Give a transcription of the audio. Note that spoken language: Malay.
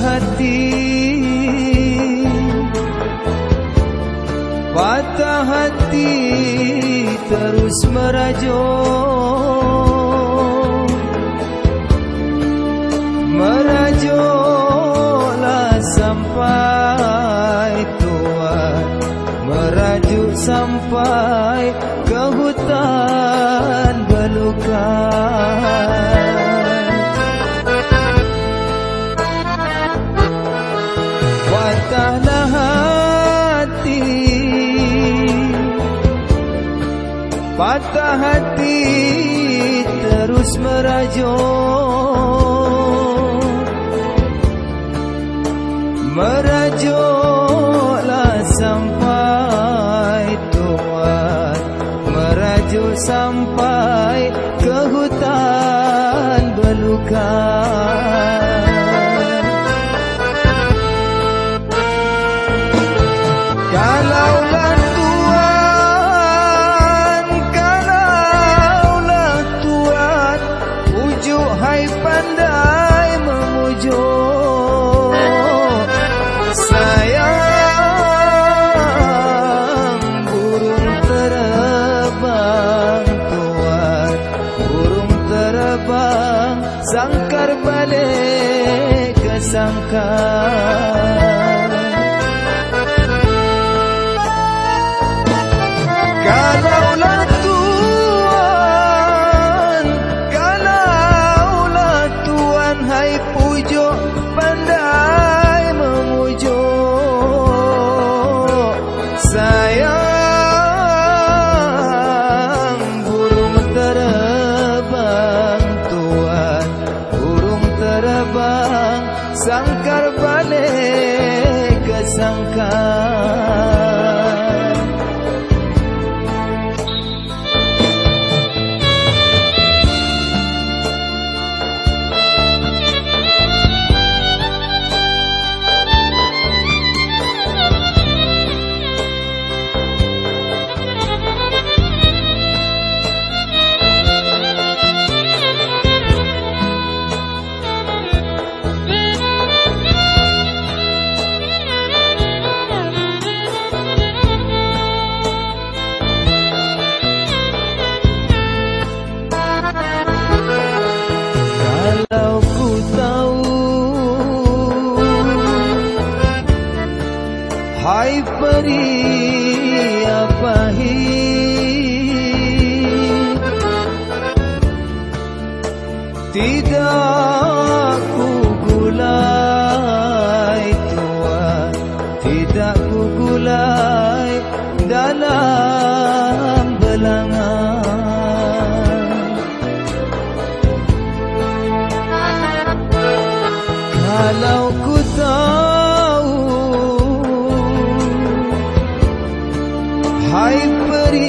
hati. Patah hati terus merajuk Merajuklah sampai patah hati terus merajuk. Merajuklah sampai tua. Merajuk sampai Ay Puyo Panda Hai peri apa hi? Tidak ku gulai tua Tidak ku gulai dalam belangan. Kalau Hai peri